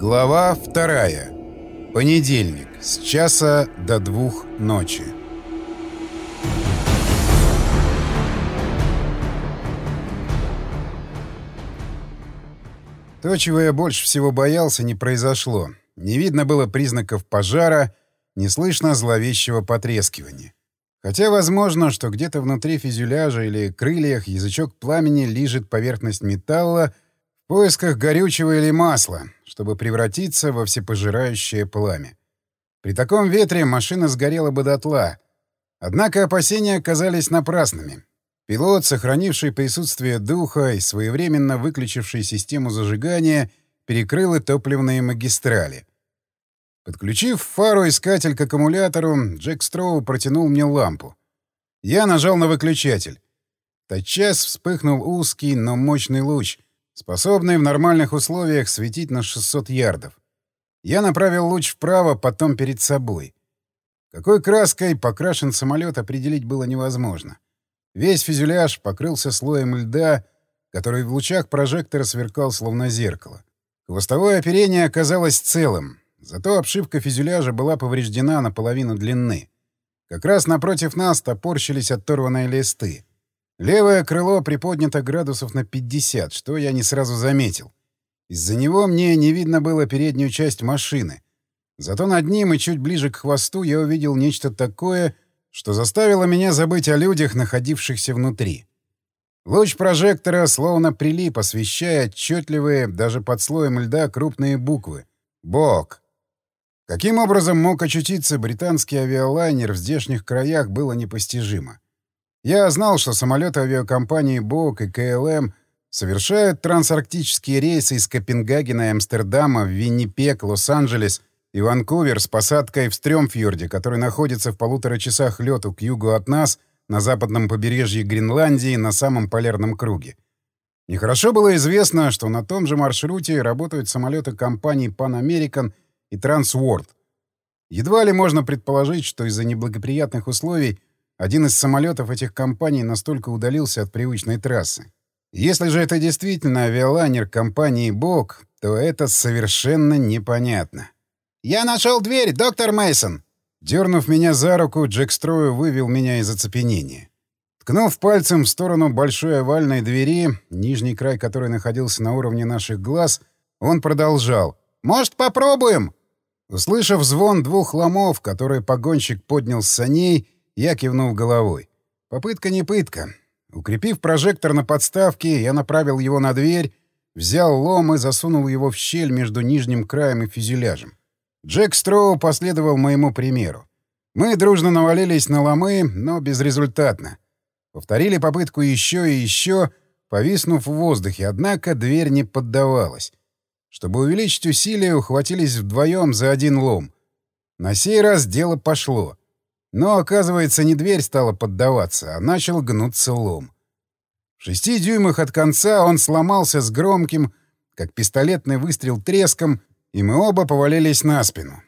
Глава вторая. Понедельник. С часа до двух ночи. То, чего я больше всего боялся, не произошло. Не видно было признаков пожара, не слышно зловещего потрескивания. Хотя возможно, что где-то внутри фюзеляжа или крыльях язычок пламени лижет поверхность металла поисках горючего или масла, чтобы превратиться во всепожирающее пламя. При таком ветре машина сгорела бы дотла. Однако опасения оказались напрасными. Пилот, сохранивший присутствие духа и своевременно выключивший систему зажигания, перекрыл и топливные магистрали. Подключив фару-искатель к аккумулятору, Джек Строу протянул мне лампу. Я нажал на выключатель. Тотчас вспыхнул узкий, но мощный луч, способный в нормальных условиях светить на 600 ярдов. Я направил луч вправо, потом перед собой. Какой краской покрашен самолет, определить было невозможно. Весь фюзеляж покрылся слоем льда, который в лучах прожектора сверкал словно зеркало. Хвостовое оперение оказалось целым, зато обшивка фюзеляжа была повреждена наполовину длины. Как раз напротив нас топорщились оторванные листы. Левое крыло приподнято градусов на 50, что я не сразу заметил. Из-за него мне не видно было переднюю часть машины. Зато над ним и чуть ближе к хвосту я увидел нечто такое — что заставило меня забыть о людях, находившихся внутри. Луч прожектора словно прилип, освещая отчетливые, даже под слоем льда, крупные буквы. «BOAC». Каким образом мог очутиться британский авиалайнер в здешних краях, было непостижимо. Я знал, что самолеты авиакомпании «BOAC» и «KLM» совершают трансарктические рейсы из Копенгагена и Амстердама в Виннипег, Лос-Анджелес и Ванкувер с посадкой в Стрёмфьорде, который находится в полутора часах лету к югу от нас, на западном побережье Гренландии, на самом полярном круге. Нехорошо было известно, что на том же маршруте работают самолеты компаний Pan American и Transworld. Едва ли можно предположить, что из-за неблагоприятных условий один из самолетов этих компаний настолько удалился от привычной трассы. Если же это действительно авиалайнер компании «Бог», то это совершенно непонятно. «Я нашел дверь, доктор Мейсон. Дернув меня за руку, Джек Строю вывел меня из оцепенения. Ткнув пальцем в сторону большой овальной двери, нижний край которой находился на уровне наших глаз, он продолжал. «Может, попробуем?» Услышав звон двух ломов, которые погонщик поднял с саней, я кивнул головой. Попытка не пытка. Укрепив прожектор на подставке, я направил его на дверь, взял лом и засунул его в щель между нижним краем и фюзеляжем. Джек Строу последовал моему примеру. Мы дружно навалились на ломы, но безрезультатно. Повторили попытку еще и еще, повиснув в воздухе, однако дверь не поддавалась. Чтобы увеличить усилия, ухватились вдвоем за один лом. На сей раз дело пошло. Но, оказывается, не дверь стала поддаваться, а начал гнуться лом. В шести дюймах от конца он сломался с громким, как пистолетный выстрел треском, и мы оба повалились на спину.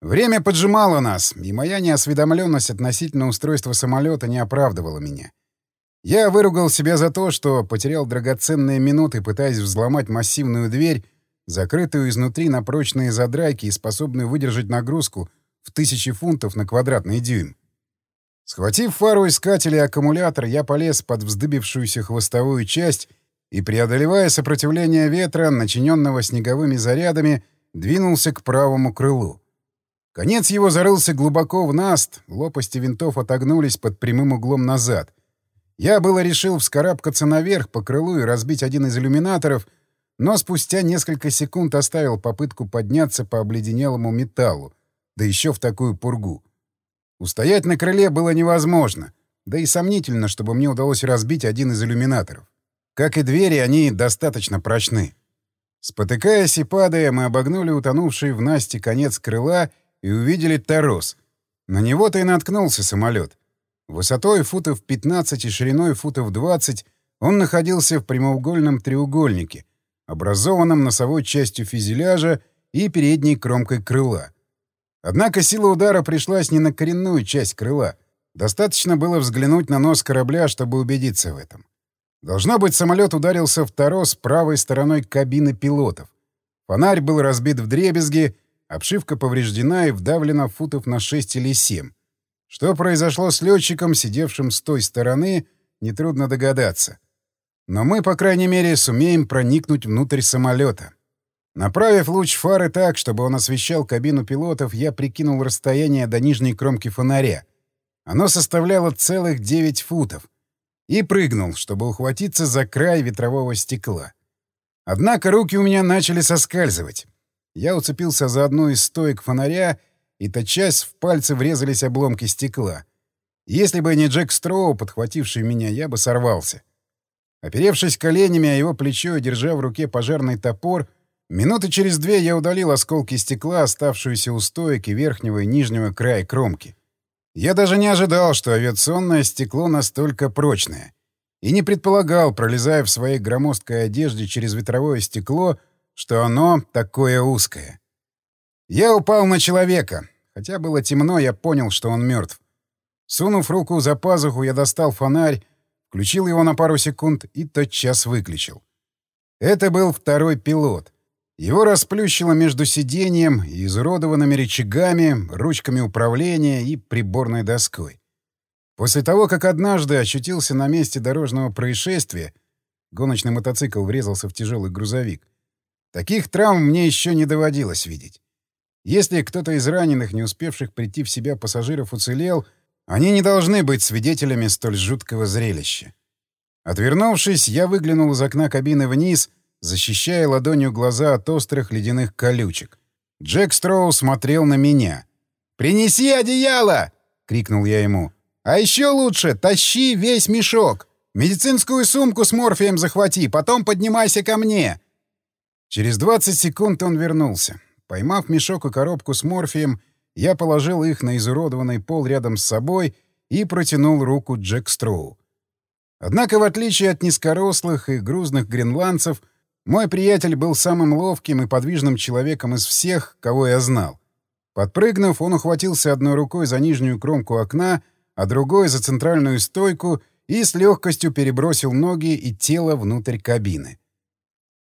Время поджимало нас, и моя неосведомленность относительно устройства самолета не оправдывала меня. Я выругал себя за то, что потерял драгоценные минуты, пытаясь взломать массивную дверь, закрытую изнутри на прочные задрайки и способную выдержать нагрузку в тысячи фунтов на квадратный дюйм. Схватив фару искателя и аккумулятор, я полез под вздыбившуюся хвостовую часть и, преодолевая сопротивление ветра, начиненного снеговыми зарядами, двинулся к правому крылу. Конец его зарылся глубоко в наст, лопасти винтов отогнулись под прямым углом назад. Я было решил вскарабкаться наверх по крылу и разбить один из иллюминаторов, но спустя несколько секунд оставил попытку подняться по обледенелому металлу, да еще в такую пургу. Устоять на крыле было невозможно, да и сомнительно, чтобы мне удалось разбить один из иллюминаторов. Как и двери, они достаточно прочны. Спотыкаясь и падая, мы обогнули утонувший в Насте конец крыла и увидели торос. На него-то и наткнулся самолет. Высотой футов 15 и шириной футов 20 он находился в прямоугольном треугольнике, образованном носовой частью фюзеляжа и передней кромкой крыла. Однако сила удара пришлась не на коренную часть крыла. Достаточно было взглянуть на нос корабля, чтобы убедиться в этом. Должно быть, самолет ударился в торос правой стороной кабины пилотов. Фонарь был разбит в дребезги, обшивка повреждена и вдавлена футов на 6 или 7. Что произошло с летчиком, сидевшим с той стороны, нетрудно догадаться. Но мы, по крайней мере, сумеем проникнуть внутрь самолета. Направив луч фары так, чтобы он освещал кабину пилотов, я прикинул расстояние до нижней кромки фонаря. Оно составляло целых 9 футов. И прыгнул, чтобы ухватиться за край ветрового стекла. Однако руки у меня начали соскальзывать. Я уцепился за одну из стоек фонаря, и тотчас в пальцы врезались обломки стекла. Если бы не Джек Строу, подхвативший меня, я бы сорвался. Оперевшись коленями о его плечо и держа в руке пожарный топор, минуты через две я удалил осколки стекла, оставшиеся у стоек и верхнего и нижнего края кромки. Я даже не ожидал, что авиационное стекло настолько прочное. И не предполагал, пролезая в своей громоздкой одежде через ветровое стекло, что оно такое узкое. Я упал на человека. Хотя было темно, я понял, что он мертв. Сунув руку за пазуху, я достал фонарь, включил его на пару секунд и тотчас выключил. Это был второй пилот. Его расплющило между сиденьем и изуродованными рычагами, ручками управления и приборной доской. После того, как однажды очутился на месте дорожного происшествия, гоночный мотоцикл врезался в тяжелый грузовик. Таких травм мне еще не доводилось видеть. Если кто-то из раненых, не успевших прийти в себя пассажиров, уцелел — они не должны быть свидетелями столь жуткого зрелища. Отвернувшись, я выглянул из окна кабины вниз, защищая ладонью глаза от острых ледяных колючек. Джек Строу смотрел на меня. «Принеси одеяло!» — крикнул я ему. «А еще лучше тащи весь мешок! Медицинскую сумку с морфием захвати, потом поднимайся ко мне!» Через 20 секунд он вернулся. Поймав мешок и коробку с морфием, я положил их на изуродованный пол рядом с собой и протянул руку Джек Строу. Однако, в отличие от низкорослых и грузных гренландцев, мой приятель был самым ловким и подвижным человеком из всех, кого я знал. Подпрыгнув, он ухватился одной рукой за нижнюю кромку окна, а другой — за центральную стойку и с легкостью перебросил ноги и тело внутрь кабины.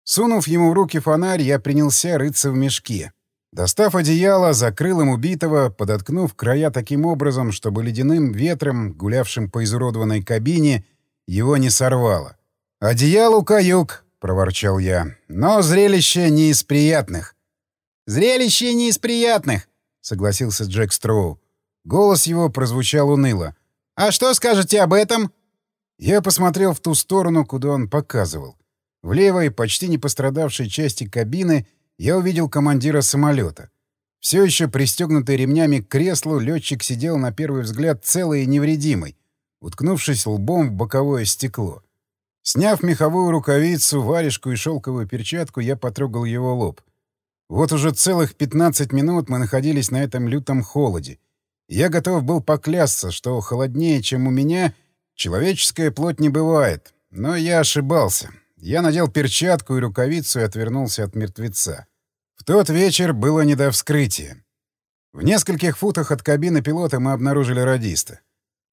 Сунув ему в руки фонарь, я принялся рыться в мешке. Достав одеяло, закрыл им убитого, подоткнув края таким образом, чтобы ледяным ветром, гулявшим по изуродованной кабине, его не сорвало. «Одеялу каюк!» — проворчал я. «Но зрелище не из приятных». «Зрелище не из приятных!» — согласился Джек Строу. Голос его прозвучал уныло. «А что скажете об этом?» Я посмотрел в ту сторону, куда он показывал. В левой, почти не пострадавшей части кабины — я увидел командира самолета. Все еще пристегнутый ремнями к креслу, летчик сидел на первый взгляд целый и невредимый, уткнувшись лбом в боковое стекло. Сняв меховую рукавицу, варежку и шелковую перчатку, я потрогал его лоб. Вот уже целых 15 минут мы находились на этом лютом холоде. я готов был поклясться, что холоднее, чем у меня, человеческая плоть не бывает. Но я ошибался. Я надел перчатку и рукавицу и отвернулся от мертвеца. В тот вечер было не до вскрытия. В нескольких футах от кабины пилота мы обнаружили радиста.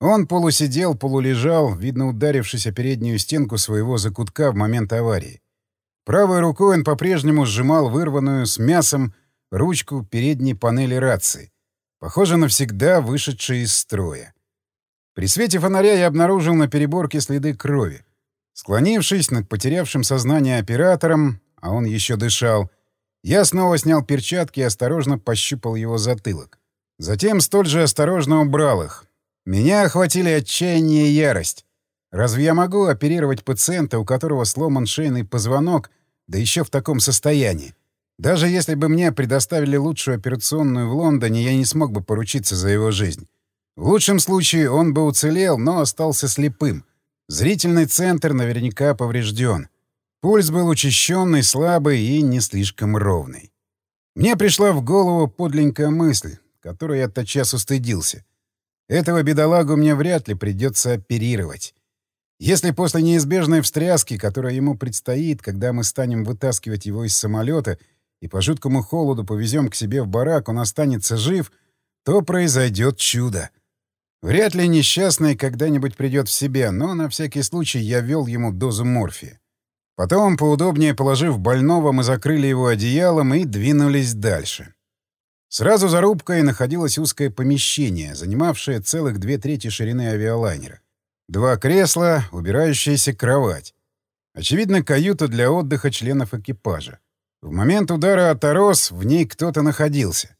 Он полусидел, полулежал, видно ударившись о переднюю стенку своего закутка в момент аварии. Правой рукой он по-прежнему сжимал вырванную с мясом ручку передней панели рации, похоже, навсегда вышедшей из строя. При свете фонаря я обнаружил на переборке следы крови. Склонившись над потерявшим сознание оператором, а он еще дышал, я снова снял перчатки и осторожно пощупал его затылок. Затем столь же осторожно убрал их. Меня охватили отчаяние и ярость. Разве я могу оперировать пациента, у которого сломан шейный позвонок, да еще в таком состоянии? Даже если бы мне предоставили лучшую операционную в Лондоне, я не смог бы поручиться за его жизнь. В лучшем случае он бы уцелел, но остался слепым. Зрительный центр наверняка поврежден. Пульс был учащенный, слабый и не слишком ровный. Мне пришла в голову подленькая мысль, которой я тотчас устыдился. Этого бедолагу мне вряд ли придется оперировать. Если после неизбежной встряски, которая ему предстоит, когда мы станем вытаскивать его из самолета и по жуткому холоду повезем к себе в барак, он останется жив, то произойдет чудо. Вряд ли несчастный когда-нибудь придет в себя, но на всякий случай я ввел ему дозу морфия. Потом, поудобнее положив больного, мы закрыли его одеялом и двинулись дальше. Сразу за рубкой находилось узкое помещение, занимавшее целых две трети ширины авиалайнера. Два кресла, убирающаяся кровать. Очевидно, каюта для отдыха членов экипажа. В момент удара от Орос в ней кто-то находился.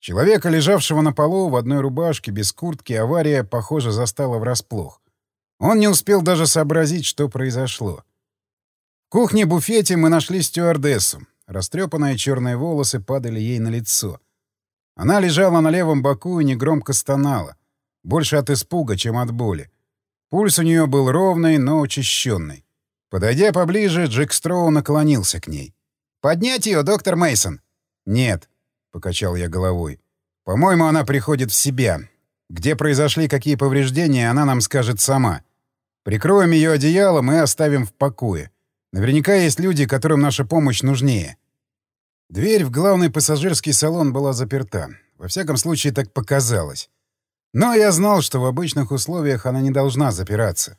Человека, лежавшего на полу в одной рубашке, без куртки, авария, похоже, застала врасплох. Он не успел даже сообразить, что произошло. В кухне-буфете мы нашли стюардессу. Растрепанные черные волосы падали ей на лицо. Она лежала на левом боку и негромко стонала. Больше от испуга, чем от боли. Пульс у нее был ровный, но учащенный. Подойдя поближе, Джек Строу наклонился к ней. «Поднять ее, доктор Мейсон. «Нет», — покачал я головой. «По-моему, она приходит в себя. Где произошли какие повреждения, она нам скажет сама. Прикроем ее одеялом и оставим в покое. Наверняка есть люди, которым наша помощь нужнее». Дверь в главный пассажирский салон была заперта. Во всяком случае, так показалось. Но я знал, что в обычных условиях она не должна запираться.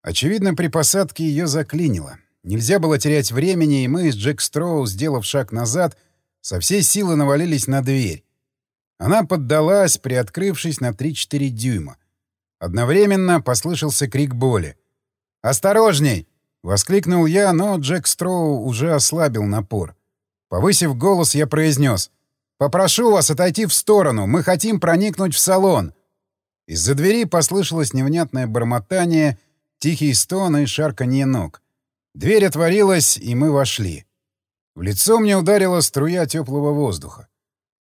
Очевидно, при посадке ее заклинило. Нельзя было терять времени, и мы с Джек Строу, сделав шаг назад, со всей силы навалились на дверь. Она поддалась, приоткрывшись на 3-4 дюйма. Одновременно послышался крик боли. «Осторожней!» — воскликнул я, но Джек Строу уже ослабил напор. Повысив голос, я произнес. «Попрошу вас отойти в сторону, мы хотим проникнуть в салон». Из-за двери послышалось невнятное бормотание, тихий стон и шарканье ног. Дверь отворилась, и мы вошли. В лицо мне ударила струя теплого воздуха.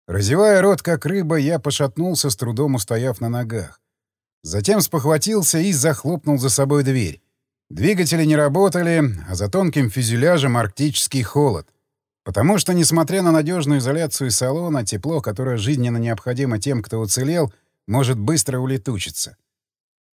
Разевая рот, как рыба, я пошатнулся, с трудом устояв на ногах. Затем спохватился и захлопнул за собой дверь. Двигатели не работали, а за тонким фюзеляжем арктический холод. Потому что, несмотря на надежную изоляцию салона, тепло, которое жизненно необходимо тем, кто уцелел, может быстро улетучиться.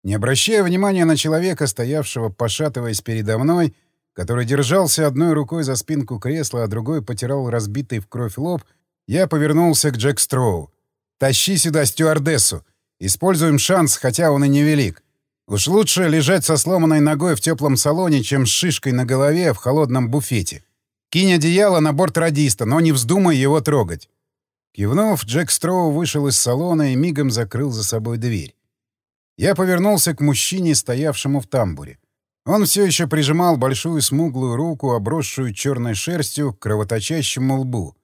Не обращая внимания на человека, стоявшего, пошатываясь передо мной, который держался одной рукой за спинку кресла, а другой потирал разбитый в кровь лоб, я повернулся к Джек Строу. «Тащи сюда стюардессу. Используем шанс, хотя он и невелик. Уж лучше лежать со сломанной ногой в теплом салоне, чем с шишкой на голове в холодном буфете. Кинь одеяло на борт радиста, но не вздумай его трогать». Кивнув, Джек Строу вышел из салона и мигом закрыл за собой дверь. Я повернулся к мужчине, стоявшему в тамбуре. Он все еще прижимал большую смуглую руку, обросшую черной шерстью, к кровоточащему лбу.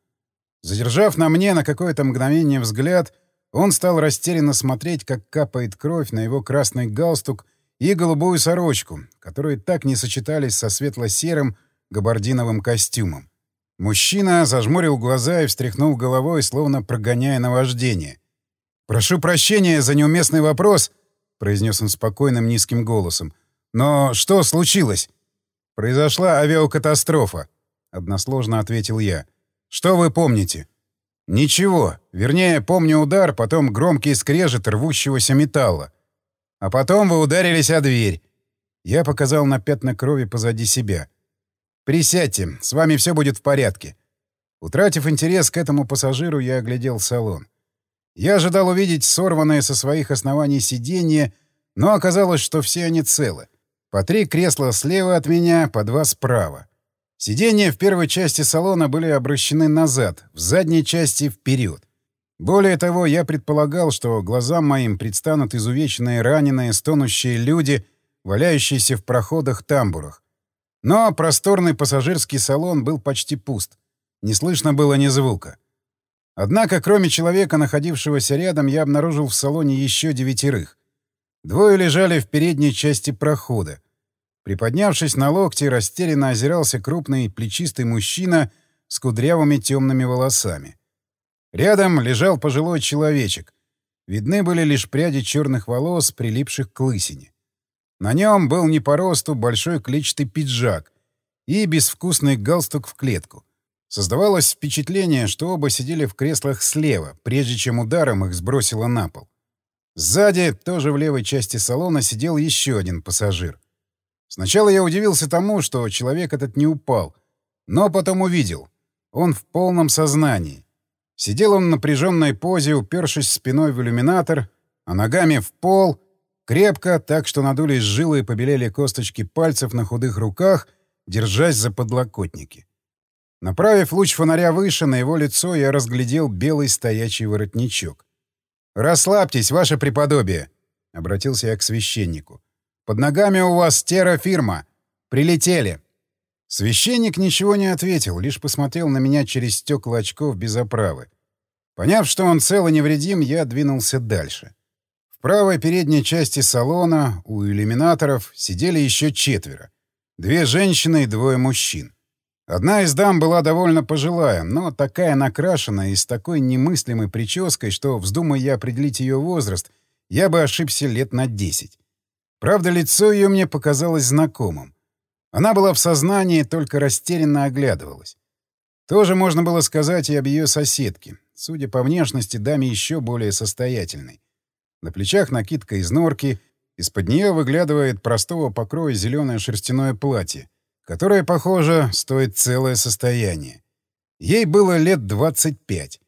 Задержав на мне на какое-то мгновение взгляд, он стал растерянно смотреть, как капает кровь на его красный галстук и голубую сорочку, которые так не сочетались со светло-серым габардиновым костюмом. Мужчина зажмурил глаза и встряхнул головой, словно прогоняя наваждение. «Прошу прощения за неуместный вопрос», — произнес он спокойным низким голосом. Но что случилось? Произошла авиакатастрофа, односложно ответил я. Что вы помните? Ничего. Вернее, помню удар, потом громкий скрежет рвущегося металла. А потом вы ударились о дверь. Я показал на пятна крови позади себя. «Присядьте, с вами все будет в порядке». Утратив интерес к этому пассажиру, я оглядел салон. Я ожидал увидеть сорванное со своих оснований сиденье, но оказалось, что все они целы. По три кресла слева от меня, по два справа. Сиденья в первой части салона были обращены назад, в задней части — вперед. Более того, я предполагал, что глазам моим предстанут изувеченные, раненые, стонущие люди, валяющиеся в проходах-тамбурах. Но просторный пассажирский салон был почти пуст. Не слышно было ни звука. Однако, кроме человека, находившегося рядом, я обнаружил в салоне еще девятерых. Двое лежали в передней части прохода. Приподнявшись на локте, растерянно озирался крупный плечистый мужчина с кудрявыми темными волосами. Рядом лежал пожилой человечек. Видны были лишь пряди черных волос, прилипших к лысине. На нем был не по росту большой клетчатый пиджак и безвкусный галстук в клетку. Создавалось впечатление, что оба сидели в креслах слева, прежде чем ударом их сбросило на пол. Сзади, тоже в левой части салона, сидел еще один пассажир. Сначала я удивился тому, что человек этот не упал, но потом увидел. Он в полном сознании. Сидел он в напряженной позе, упершись спиной в иллюминатор, а ногами в пол, крепко, так что надулись жилы и побелели косточки пальцев на худых руках, держась за подлокотники. Направив луч фонаря выше, на его лицо я разглядел белый стоячий воротничок. «Расслабьтесь, ваше преподобие!» — обратился я к священнику. «Под ногами у вас терра-фирма. Прилетели!» Священник ничего не ответил, лишь посмотрел на меня через стекла очков без оправы. Поняв, что он цел и невредим, я двинулся дальше. Правой передней части салона у иллюминаторов сидели еще четверо. Две женщины и двое мужчин. Одна из дам была довольно пожилая, но такая накрашенная и с такой немыслимой прической, что, вздумая я определить ее возраст, я бы ошибся лет на десять. Правда, лицо ее мне показалось знакомым. Она была в сознании, только растерянно оглядывалась. Тоже можно было сказать и об ее соседке. Судя по внешности, даме еще более состоятельной. На плечах накидка из норки, из-под нее выглядывает простого покроя зеленое шерстяное платье — которая, похоже, стоит целое состояние. Ей было лет 25.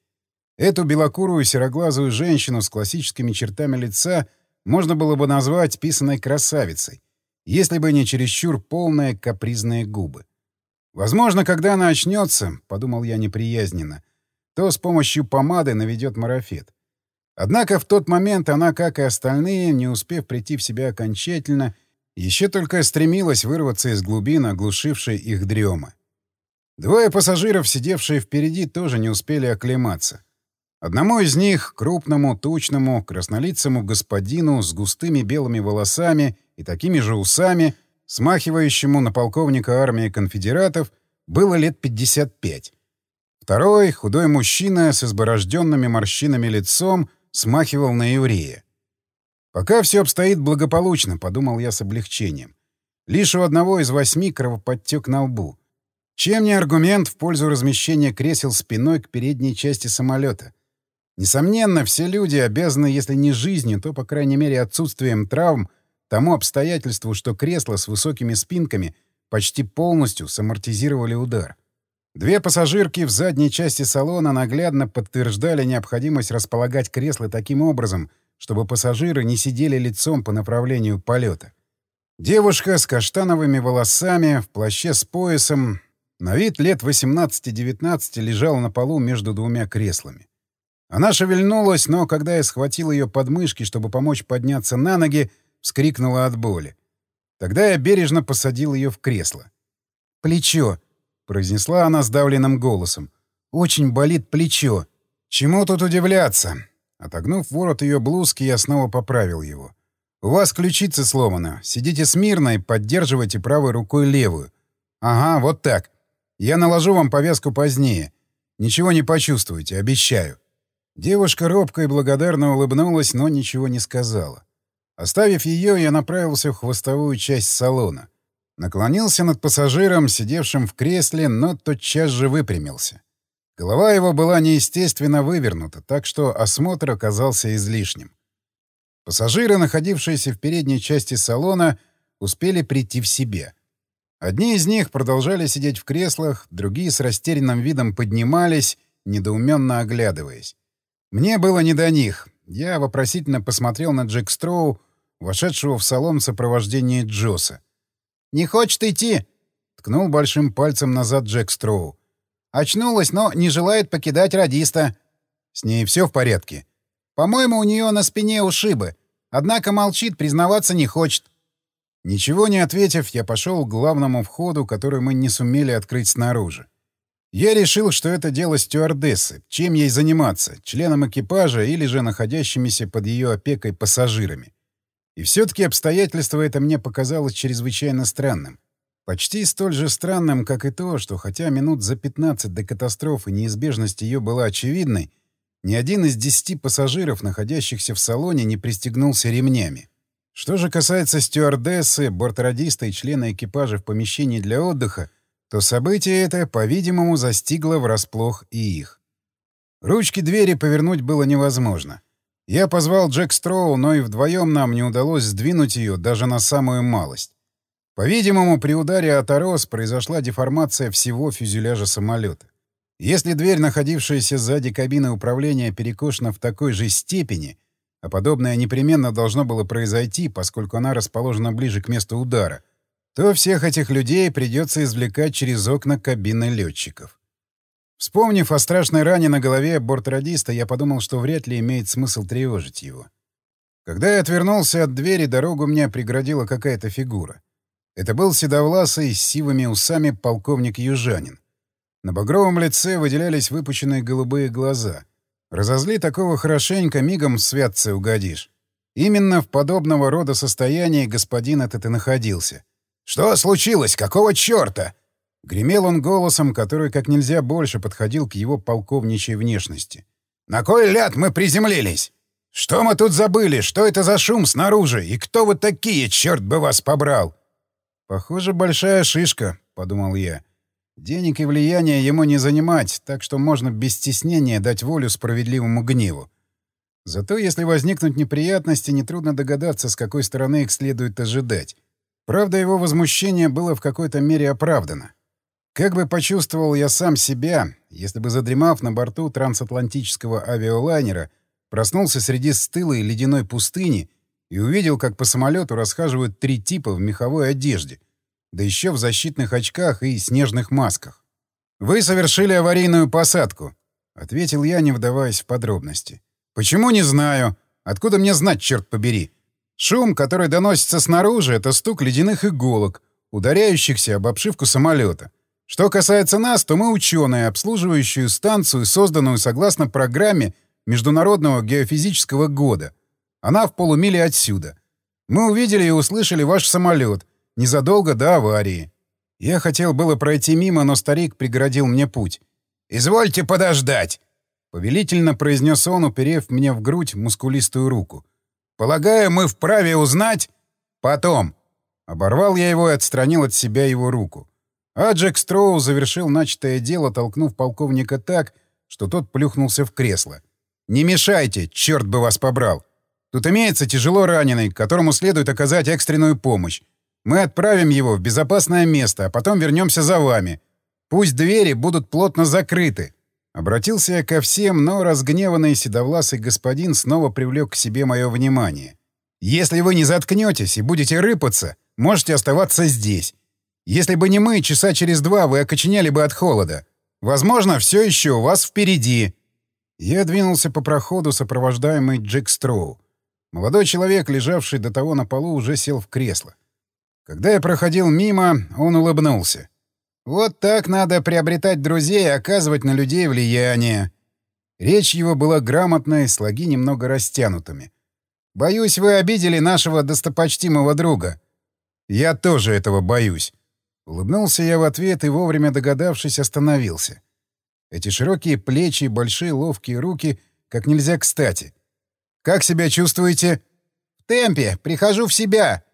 Эту белокурую сероглазую женщину с классическими чертами лица можно было бы назвать писаной красавицей, если бы не чересчур полные капризные губы. Возможно, когда она очнется, — подумал я неприязненно, — то с помощью помады наведет марафет. Однако в тот момент она, как и остальные, не успев прийти в себя окончательно, — еще только стремилась вырваться из глубин, оглушившей их дремы. Двое пассажиров, сидевшие впереди, тоже не успели оклематься. Одному из них, крупному, тучному, краснолицому господину с густыми белыми волосами и такими же усами, смахивающему на полковника армии конфедератов, было лет 55. Второй, худой мужчина с изборожденными морщинами лицом, смахивал на еврея. «Пока все обстоит благополучно», — подумал я с облегчением. Лишь у одного из восьми кровоподтек на лбу. Чем не аргумент в пользу размещения кресел спиной к передней части самолета? Несомненно, все люди обязаны, если не жизнью, то, по крайней мере, отсутствием травм, тому обстоятельству, что кресла с высокими спинками почти полностью самортизировали удар. Две пассажирки в задней части салона наглядно подтверждали необходимость располагать кресла таким образом, чтобы пассажиры не сидели лицом по направлению полета. Девушка с каштановыми волосами, в плаще с поясом, на вид лет 18-19 лежала на полу между двумя креслами. Она шевельнулась, но когда я схватил ее подмышки, чтобы помочь подняться на ноги, вскрикнула от боли. Тогда я бережно посадил ее в кресло. «Плечо», — произнесла она сдавленным голосом. «Очень болит плечо. Чему тут удивляться? Отогнув ворот ее блузки, я снова поправил его. «У вас ключица сломана. Сидите смирно и поддерживайте правой рукой левую. Ага, вот так. Я наложу вам повязку позднее. Ничего не почувствуете, обещаю». Девушка робко и благодарно улыбнулась, но ничего не сказала. Оставив ее, я направился в хвостовую часть салона. Наклонился над пассажиром, сидевшим в кресле, но тотчас же выпрямился. Голова его была неестественно вывернута, так что осмотр оказался излишним. Пассажиры, находившиеся в передней части салона, успели прийти в себе. Одни из них продолжали сидеть в креслах, другие с растерянным видом поднимались, недоуменно оглядываясь. Мне было не до них. Я вопросительно посмотрел на Джек Строу, вошедшего в салон в сопровождении Джоса. «Не хочет идти!» — ткнул большим пальцем назад Джек Строу. Очнулась, но не желает покидать радиста. С ней все в порядке. По-моему, у нее на спине ушибы. Однако молчит, признаваться не хочет. Ничего не ответив, я пошел к главному входу, который мы не сумели открыть снаружи. Я решил, что это дело стюардессы. Чем ей заниматься? Членом экипажа или же находящимися под ее опекой пассажирами? И все-таки обстоятельство это мне показалось чрезвычайно странным. Почти столь же странным, как и то, что хотя минут за 15 до катастрофы неизбежность ее была очевидной, ни один из десяти пассажиров, находящихся в салоне, не пристегнулся ремнями. Что же касается стюардессы, бортрадиста и члена экипажа в помещении для отдыха, то событие это, по-видимому, застигло врасплох и их. Ручки двери повернуть было невозможно. Я позвал Джек Строу, но и вдвоем нам не удалось сдвинуть ее даже на самую малость. По-видимому, при ударе от Орос произошла деформация всего фюзеляжа самолета. Если дверь, находившаяся сзади кабины управления, перекошена в такой же степени, а подобное непременно должно было произойти, поскольку она расположена ближе к месту удара, то всех этих людей придется извлекать через окна кабины летчиков. Вспомнив о страшной ране на голове бортрадиста, я подумал, что вряд ли имеет смысл тревожить его. Когда я отвернулся от двери, дорогу мне преградила какая-то фигура. Это был седовласый с сивыми усами полковник Южанин. На багровом лице выделялись выпученные голубые глаза. Разозли такого хорошенько, мигом святце угодишь. Именно в подобного рода состоянии господин этот и находился. «Что случилось? Какого черта?» Гремел он голосом, который как нельзя больше подходил к его полковничьей внешности. «На кой ляд мы приземлились? Что мы тут забыли? Что это за шум снаружи? И кто вы такие, черт бы вас побрал?» «Похоже, большая шишка», — подумал я. Денег и влияния ему не занимать, так что можно без стеснения дать волю справедливому гневу. Зато если возникнут неприятности, нетрудно догадаться, с какой стороны их следует ожидать. Правда, его возмущение было в какой-то мере оправдано. Как бы почувствовал я сам себя, если бы, задремав на борту трансатлантического авиалайнера, проснулся среди стылой ледяной пустыни и увидел, как по самолету расхаживают три типа в меховой одежде, да еще в защитных очках и снежных масках. «Вы совершили аварийную посадку», — ответил я, не вдаваясь в подробности. «Почему, не знаю. Откуда мне знать, черт побери? Шум, который доносится снаружи, — это стук ледяных иголок, ударяющихся об обшивку самолета. Что касается нас, то мы ученые, обслуживающие станцию, созданную согласно программе Международного геофизического года. Она в полумиле отсюда. Мы увидели и услышали ваш самолет незадолго до аварии. Я хотел было пройти мимо, но старик преградил мне путь. «Извольте подождать!» — повелительно произнес он, уперев мне в грудь мускулистую руку. «Полагаю, мы вправе узнать...» «Потом». Оборвал я его и отстранил от себя его руку. А Строу завершил начатое дело, толкнув полковника так, что тот плюхнулся в кресло. «Не мешайте, черт бы вас побрал! Тут имеется тяжело раненый, которому следует оказать экстренную помощь. Мы отправим его в безопасное место, а потом вернемся за вами. Пусть двери будут плотно закрыты. Обратился я ко всем, но разгневанный седовласый господин снова привлек к себе мое внимание. «Если вы не заткнетесь и будете рыпаться, можете оставаться здесь. Если бы не мы, часа через два вы окоченели бы от холода. Возможно, все еще у вас впереди». Я двинулся по проходу, сопровождаемый Джек Строу. Молодой человек, лежавший до того на полу, уже сел в кресло. Когда я проходил мимо, он улыбнулся. Вот так надо приобретать друзей и оказывать на людей влияние. Речь его была грамотной, слоги немного растянутыми. «Боюсь, вы обидели нашего достопочтимого друга». «Я тоже этого боюсь». Улыбнулся я в ответ и, вовремя догадавшись, остановился. Эти широкие плечи большие ловкие руки как нельзя кстати. «Как себя чувствуете?» «В темпе. Прихожу в себя».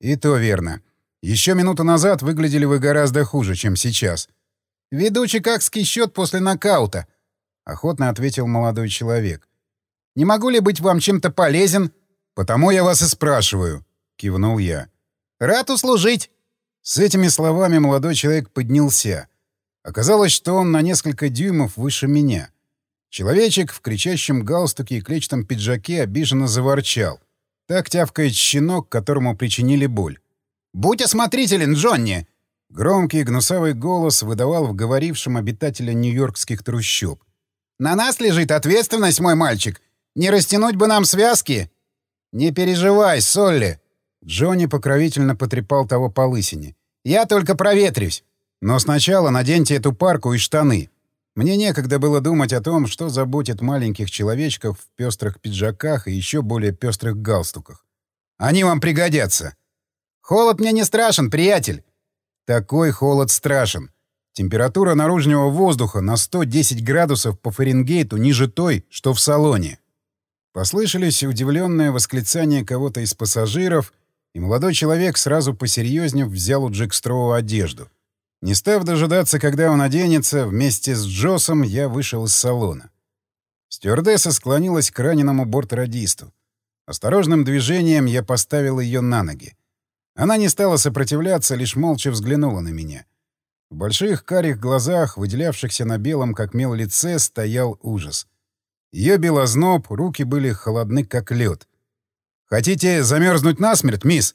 «И то верно. Еще минуту назад выглядели вы гораздо хуже, чем сейчас. «Веду чикагский счет после нокаута», — охотно ответил молодой человек. «Не могу ли быть вам чем-то полезен?» «Потому я вас и спрашиваю», — кивнул я. «Рад услужить». С этими словами молодой человек поднялся. Оказалось, что он на несколько дюймов выше меня. Человечек в кричащем галстуке и клетчатом пиджаке обиженно заворчал. Так тявкает щенок, которому причинили боль. «Будь осмотрителен, Джонни!» Громкий гнусавый голос выдавал в говорившем обитателя нью-йоркских трущоб. «На нас лежит ответственность, мой мальчик! Не растянуть бы нам связки!» «Не переживай, Солли!» Джонни покровительно потрепал того по лысине. «Я только проветрюсь. Но сначала наденьте эту парку и штаны. Мне некогда было думать о том, что заботит маленьких человечков в пестрых пиджаках и еще более пестрых галстуках. Они вам пригодятся. Холод мне не страшен, приятель. Такой холод страшен. Температура наружного воздуха на 110 градусов по Фаренгейту ниже той, что в салоне. Послышались удивленные восклицания кого-то из пассажиров, и молодой человек сразу посерьезнее взял у Джек Строу одежду. Не став дожидаться, когда он оденется, вместе с Джосом я вышел из салона. Стюардесса склонилась к раненому бортрадисту. Осторожным движением я поставил ее на ноги. Она не стала сопротивляться, лишь молча взглянула на меня. В больших карих глазах, выделявшихся на белом как мел лице, стоял ужас. Ее белозноб, руки были холодны как лед. «Хотите замерзнуть насмерть, мисс?»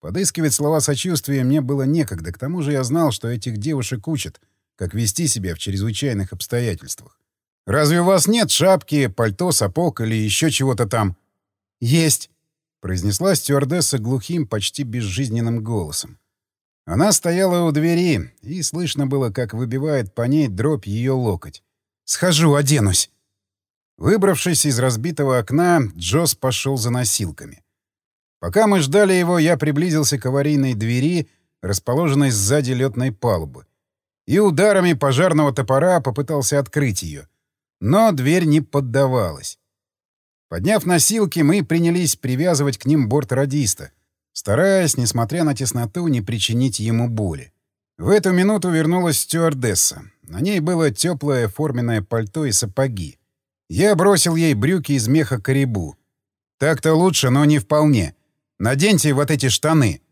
Подыскивать слова сочувствия мне было некогда, к тому же я знал, что этих девушек учат, как вести себя в чрезвычайных обстоятельствах. «Разве у вас нет шапки, пальто, сапог или еще чего-то там?» «Есть», — произнесла стюардесса глухим, почти безжизненным голосом. Она стояла у двери, и слышно было, как выбивает по ней дробь ее локоть. «Схожу, оденусь». Выбравшись из разбитого окна, Джосс пошел за носилками. Пока мы ждали его, я приблизился к аварийной двери, расположенной сзади летной палубы, и ударами пожарного топора попытался открыть ее. Но дверь не поддавалась. Подняв носилки, мы принялись привязывать к ним борт радиста, стараясь, несмотря на тесноту, не причинить ему боли. В эту минуту вернулась стюардесса. На ней было теплое форменное пальто и сапоги. Я бросил ей брюки из меха корибу. Так-то лучше, но не вполне. Наденьте вот эти штаны.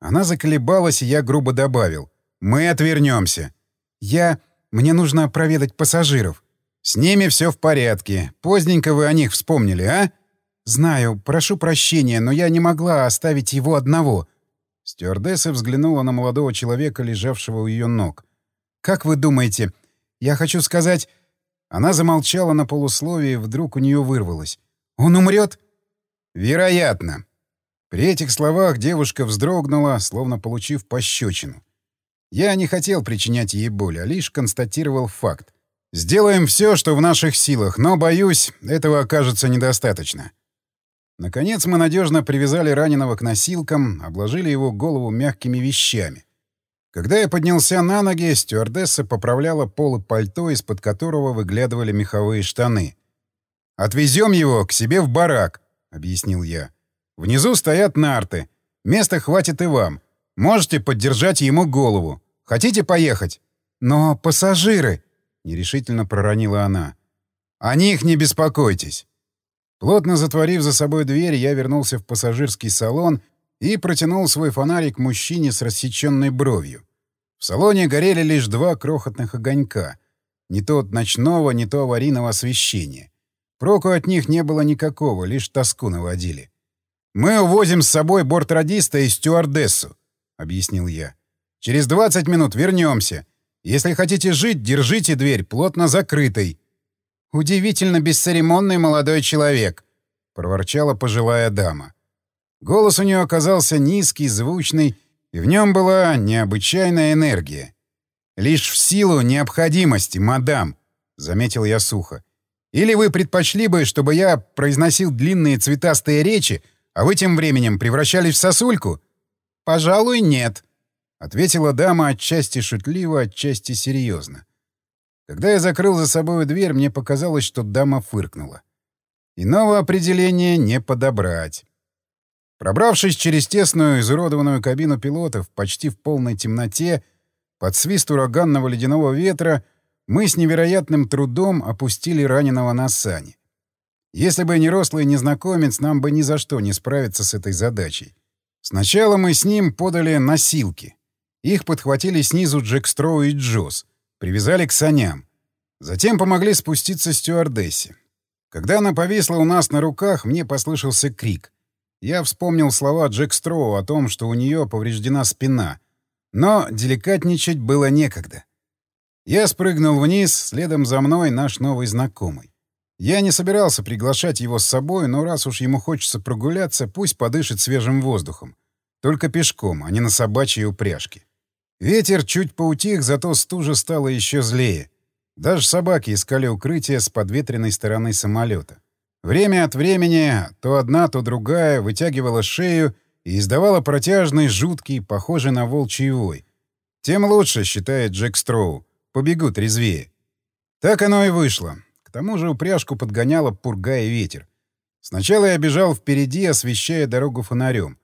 Она заколебалась, и я грубо добавил. Мы отвернемся. Я... Мне нужно проведать пассажиров. С ними все в порядке. Поздненько вы о них вспомнили, а? Знаю, прошу прощения, но я не могла оставить его одного. Стюардесса взглянула на молодого человека, лежавшего у ее ног. «Как вы думаете? Я хочу сказать...» Она замолчала на полусловие, и вдруг у нее вырвалось. «Он умрет?» «Вероятно», при этих словах девушка вздрогнула, словно получив пощечину. Я не хотел причинять ей боль, а лишь констатировал факт. «Сделаем все, что в наших силах, но, боюсь, этого окажется недостаточно». Наконец мы надежно привязали раненого к носилкам, обложили его голову мягкими вещами. Когда я поднялся на ноги, стюардесса поправляла полы пальто, из-под которого выглядывали меховые штаны. «Отвезем его к себе в барак», — объяснил я. Внизу стоят нарты. Места хватит и вам. Можете поддержать ему голову. Хотите поехать? Но пассажиры... — нерешительно проронила она. «О них не беспокойтесь». Плотно затворив за собой дверь, я вернулся в пассажирский салон и протянул свой фонарик мужчине с рассеченной бровью. В салоне горели лишь два крохотных огонька. Не то от ночного, не то аварийного освещения. Проку от них не было никакого, лишь тоску наводили. «Мы увозим с собой бортрадиста и стюардессу», — объяснил я. «Через 20 минут вернемся. Если хотите жить, держите дверь плотно закрытой». «Удивительно бесцеремонный молодой человек», — проворчала пожилая дама. Голос у нее оказался низкий, звучный, и в нем была необычайная энергия. «Лишь в силу необходимости, мадам», — заметил я сухо. «Или вы предпочли бы, чтобы я произносил длинные цветастые речи, — а вы тем временем превращались в сосульку? — Пожалуй, нет, — ответила дама отчасти шутливо, отчасти серьезно. Когда я закрыл за собой дверь, мне показалось, что дама фыркнула. Иного определения не подобрать. Пробравшись через тесную, изуродованную кабину пилотов почти в полной темноте, под свист ураганного ледяного ветра, мы с невероятным трудом опустили раненого на сани. Если бы не рослый незнакомец, нам бы ни за что не справиться с этой задачей. Сначала мы с ним подали носилки. Их подхватили снизу Джек Строу и Джосс, привязали к саням. Затем помогли спуститься стюардессе. Когда она повисла у нас на руках, мне послышался крик. Я вспомнил слова Джек Строу о том, что у нее повреждена спина. Но деликатничать было некогда. Я спрыгнул вниз, следом за мной наш новый знакомый. Я не собирался приглашать его с собой, но раз уж ему хочется прогуляться, пусть подышит свежим воздухом. Только пешком, а не на собачьей упряжке. Ветер чуть поутих, зато стужа стала еще злее. Даже собаки искали укрытие с подветренной стороны самолета. Время от времени то одна, то другая вытягивала шею и издавала протяжный, жуткий, похожий на волчий вой. Тем лучше, считает Джек Строу. Побегут резвее. Так оно и вышло тому же упряжку подгоняла пурга и ветер. Сначала я бежал впереди, освещая дорогу фонарем.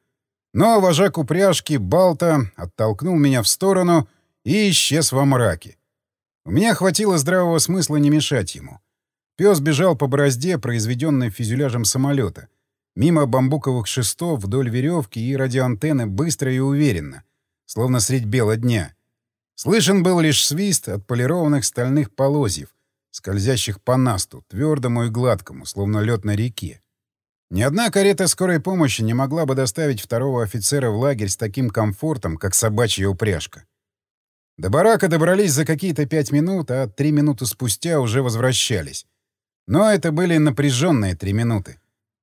Но вожак упряжки, Балта, оттолкнул меня в сторону и исчез во мраке. У меня хватило здравого смысла не мешать ему. Пес бежал по борозде, произведенной фюзеляжем самолета, мимо бамбуковых шестов вдоль веревки и радиоантенны быстро и уверенно, словно средь бела дня. Слышен был лишь свист от полированных стальных полозьев, скользящих по насту, твердому и гладкому, словно лед на реке. Ни одна карета скорой помощи не могла бы доставить второго офицера в лагерь с таким комфортом, как собачья упряжка. До барака добрались за какие-то пять минут, а три минуты спустя уже возвращались. Но это были напряженные три минуты.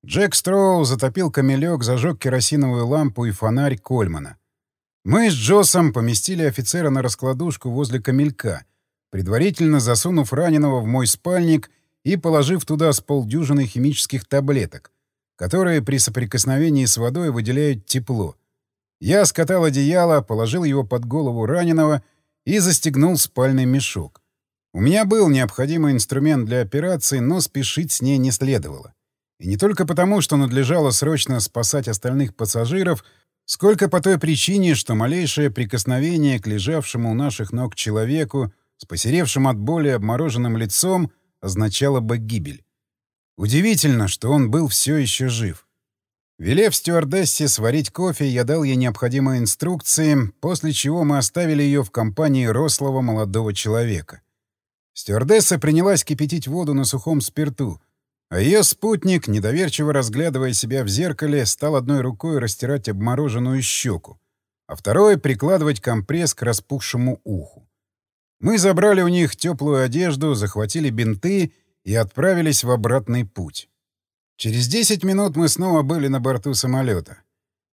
Джек Строу затопил камелек, зажег керосиновую лампу и фонарь Кольмана. Мы с Джосом поместили офицера на раскладушку возле камелька, предварительно засунув раненого в мой спальник и положив туда с полдюжины химических таблеток, которые при соприкосновении с водой выделяют тепло. Я скатал одеяло, положил его под голову раненого — и застегнул спальный мешок. У меня был необходимый инструмент для операции, но спешить с ней не следовало. И не только потому, что надлежало срочно спасать остальных пассажиров, сколько по той причине, что малейшее прикосновение к лежавшему у наших ног человеку с посеревшим от боли обмороженным лицом означало бы гибель. Удивительно, что он был все еще жив. Велев стюардессе сварить кофе, я дал ей необходимые инструкции, после чего мы оставили ее в компании рослого молодого человека. Стюардесса принялась кипятить воду на сухом спирту, а ее спутник, недоверчиво разглядывая себя в зеркале, стал одной рукой растирать обмороженную щеку, а второй — прикладывать компресс к распухшему уху. Мы забрали у них теплую одежду, захватили бинты и отправились в обратный путь. Через 10 минут мы снова были на борту самолета.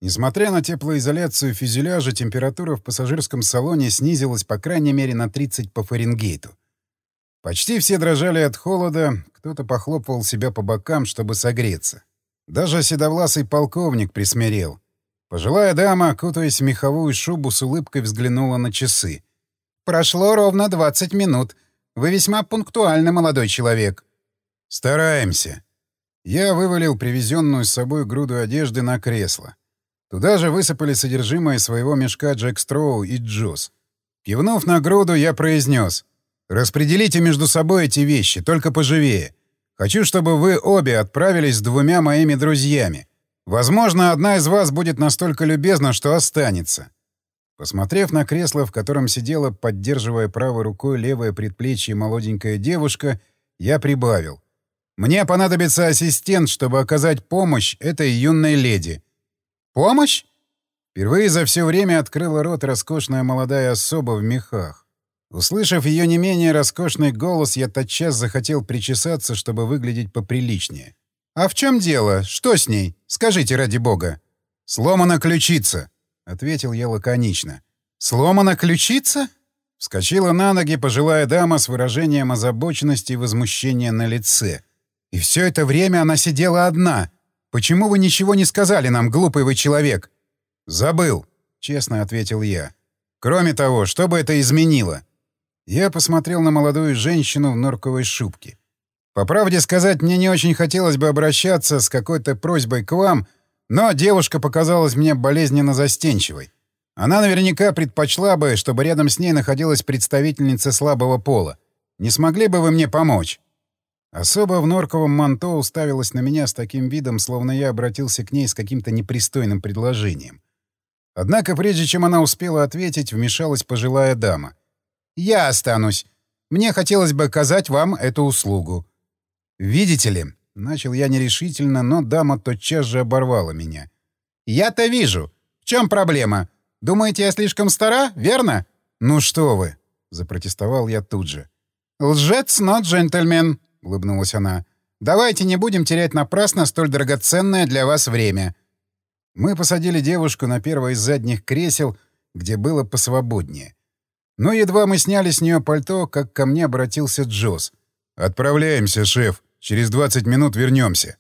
Несмотря на теплоизоляцию фюзеляжа, температура в пассажирском салоне снизилась по крайней мере на 30 по Фаренгейту. Почти все дрожали от холода, кто-то похлопывал себя по бокам, чтобы согреться. Даже седовласый полковник присмирел. Пожилая дама, кутаясь в меховую шубу, с улыбкой взглянула на часы. «Прошло ровно 20 минут. Вы весьма пунктуальный молодой человек». «Стараемся», я вывалил привезенную с собой груду одежды на кресло. Туда же высыпали содержимое своего мешка Джек Строу и Джоз. Кивнув на груду, я произнес. «Распределите между собой эти вещи, только поживее. Хочу, чтобы вы обе отправились с двумя моими друзьями. Возможно, одна из вас будет настолько любезна, что останется». Посмотрев на кресло, в котором сидела, поддерживая правой рукой левое предплечье молоденькая девушка, я прибавил. Мне понадобится ассистент, чтобы оказать помощь этой юной леди. Помощь? Впервые за все время открыла рот роскошная молодая особа в мехах. Услышав ее не менее роскошный голос, я тотчас захотел причесаться, чтобы выглядеть поприличнее. «А в чем дело? Что с ней? Скажите, ради бога». «Сломана ключица», — ответил я лаконично. «Сломана ключица?» Вскочила на ноги пожилая дама с выражением озабоченности и возмущения на лице. И все это время она сидела одна. Почему вы ничего не сказали нам, глупый вы человек? Забыл, честно ответил я. Кроме того, что бы это изменило? Я посмотрел на молодую женщину в норковой шубке. По правде сказать, мне не очень хотелось бы обращаться с какой-то просьбой к вам, но девушка показалась мне болезненно застенчивой. Она наверняка предпочла бы, чтобы рядом с ней находилась представительница слабого пола. Не смогли бы вы мне помочь? Особо в норковом манто уставилась на меня с таким видом, словно я обратился к ней с каким-то непристойным предложением. Однако, прежде чем она успела ответить, вмешалась пожилая дама. «Я останусь. Мне хотелось бы оказать вам эту услугу». «Видите ли...» — начал я нерешительно, но дама тотчас же оборвала меня. «Я-то вижу. В чем проблема? Думаете, я слишком стара, верно?» «Ну что вы!» — запротестовал я тут же. «Лжец, но джентльмен», — улыбнулась она. «Давайте не будем терять напрасно столь драгоценное для вас время». Мы посадили девушку на первое из задних кресел, где было посвободнее. Но едва мы сняли с нее пальто, как ко мне обратился Джоз. «Отправляемся, шеф. Через 20 минут вернемся».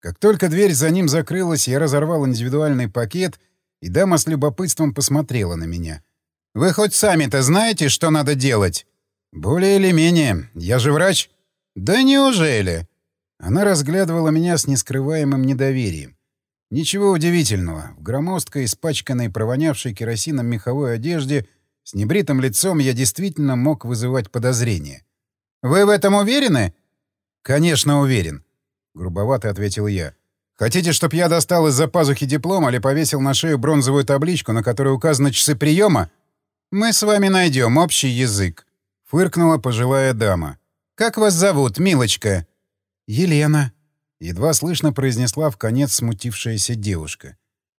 Как только дверь за ним закрылась, я разорвал индивидуальный пакет, и дама с любопытством посмотрела на меня. «Вы хоть сами-то знаете, что надо делать?» «Более или менее. Я же врач». «Да неужели?» Она разглядывала меня с нескрываемым недоверием. Ничего удивительного. В громоздкой, испачканной, провонявшей керосином меховой одежде, с небритым лицом я действительно мог вызывать подозрения. «Вы в этом уверены?» «Конечно, уверен», — грубовато ответил я. «Хотите, чтоб я достал из-за пазухи диплом или повесил на шею бронзовую табличку, на которой указаны часы приема?» «Мы с вами найдем общий язык», — фыркнула пожилая дама. «Как вас зовут, милочка?» «Елена». едва слышно произнесла в конец смутившаяся девушка.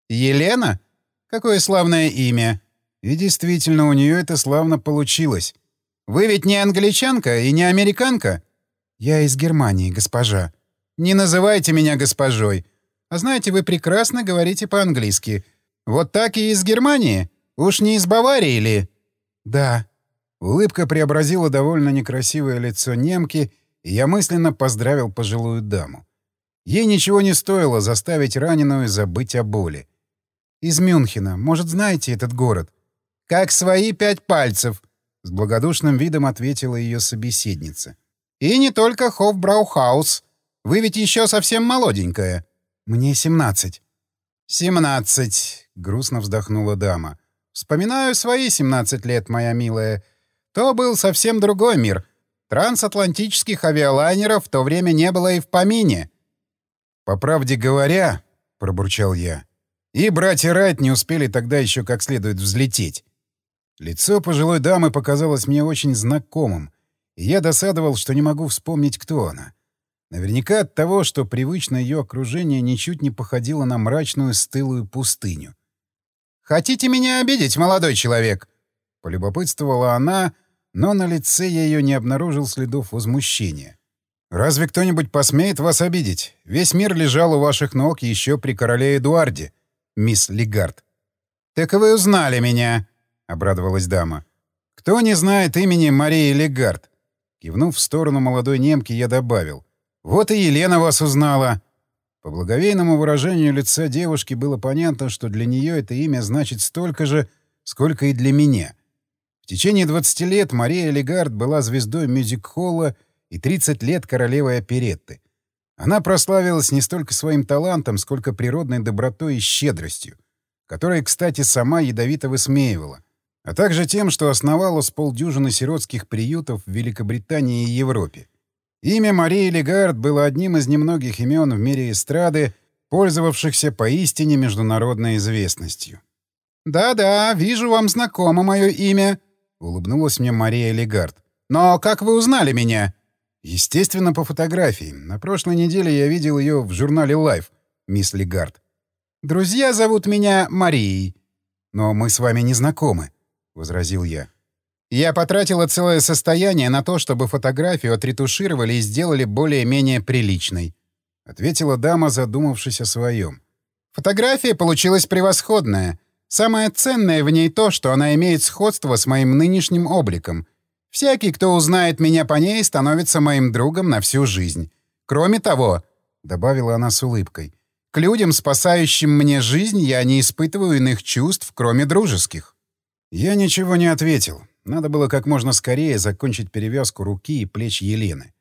«Елена? Какое славное имя!» И действительно, у нее это славно получилось. «Вы ведь не англичанка и не американка?» «Я из Германии, госпожа». «Не называйте меня госпожой. А знаете, вы прекрасно говорите по-английски. Вот так и из Германии? Уж не из Баварии ли?» «Да». Улыбка преобразила довольно некрасивое лицо немки, и я мысленно поздравил пожилую даму. Ей ничего не стоило заставить раненую забыть о боли. «Из Мюнхена. Может, знаете этот город?» «Как свои пять пальцев», — с благодушным видом ответила ее собеседница. «И не только Хофбраухаус. Вы ведь еще совсем молоденькая». «Мне семнадцать». «Семнадцать», — грустно вздохнула дама. «Вспоминаю свои семнадцать лет, моя милая. То был совсем другой мир. Трансатлантических авиалайнеров в то время не было и в помине». «По правде говоря», — пробурчал я, — «и братья Райт не успели тогда еще как следует взлететь». Лицо пожилой дамы показалось мне очень знакомым, и я досадовал, что не могу вспомнить, кто она. Наверняка от того, что привычное ее окружение ничуть не походило на мрачную стылую пустыню. «Хотите меня обидеть, молодой человек?» — полюбопытствовала она, но на лице я ее не обнаружил следов возмущения. «Разве кто-нибудь посмеет вас обидеть? Весь мир лежал у ваших ног еще при короле Эдуарде, мисс Легард». «Так вы узнали меня», — обрадовалась дама. «Кто не знает имени Марии Легард?» Кивнув в сторону молодой немки, я добавил. Вот и Елена вас узнала. По благовейному выражению лица девушки было понятно, что для нее это имя значит столько же, сколько и для меня. В течение 20 лет Мария Легард была звездой мюзик-холла и 30 лет королевой оперетты. Она прославилась не столько своим талантом, сколько природной добротой и щедростью, которой, кстати, сама ядовито высмеивала, а также тем, что основала с полдюжины сиротских приютов в Великобритании и Европе. Имя Марии Легард было одним из немногих имен в мире эстрады, пользовавшихся поистине международной известностью. «Да-да, вижу, вам знакомо мое имя», — улыбнулась мне Мария Легард. «Но как вы узнали меня?» «Естественно, по фотографии. На прошлой неделе я видел ее в журнале Life, мисс Легард. Друзья зовут меня Марией». «Но мы с вами не знакомы», — возразил я. Я потратила целое состояние на то, чтобы фотографию отретушировали и сделали более-менее приличной. — ответила дама, задумавшись о своем. «Фотография получилась превосходная. Самое ценное в ней то, что она имеет сходство с моим нынешним обликом. Всякий, кто узнает меня по ней, становится моим другом на всю жизнь. Кроме того, — добавила она с улыбкой, — к людям, спасающим мне жизнь, я не испытываю иных чувств, кроме дружеских». Я ничего не ответил. Надо было как можно скорее закончить перевязку руки и плеч Елены.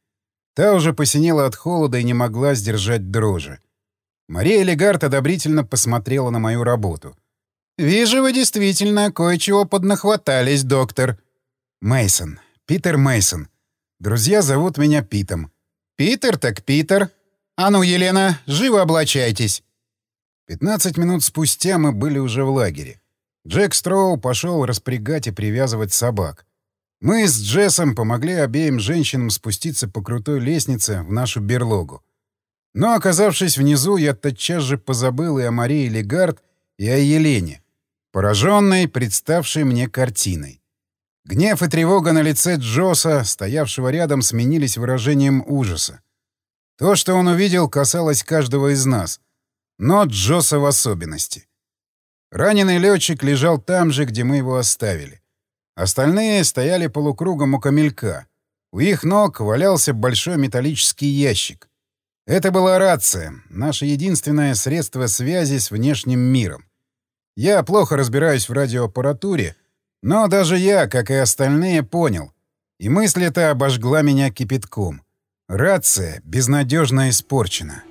Та уже посинела от холода и не могла сдержать дрожи. Мария Легард одобрительно посмотрела на мою работу. «Вижу, вы действительно кое-чего поднахватались, доктор». Мейсон, Питер Мейсон. Друзья зовут меня Питом. «Питер так Питер. А ну, Елена, живо облачайтесь». Пятнадцать минут спустя мы были уже в лагере. Джек Строу пошел распрягать и привязывать собак. Мы с Джессом помогли обеим женщинам спуститься по крутой лестнице в нашу берлогу. Но, оказавшись внизу, я тотчас же позабыл и о Марии Легард, и о Елене, пораженной, представшей мне картиной. Гнев и тревога на лице Джоса, стоявшего рядом, сменились выражением ужаса. То, что он увидел, касалось каждого из нас, но Джоса в особенности. Раненый летчик лежал там же, где мы его оставили. Остальные стояли полукругом у камелька. У их ног валялся большой металлический ящик. Это была рация, наше единственное средство связи с внешним миром. Я плохо разбираюсь в радиоаппаратуре, но даже я, как и остальные, понял. И мысль эта обожгла меня кипятком. Рация безнадежно испорчена.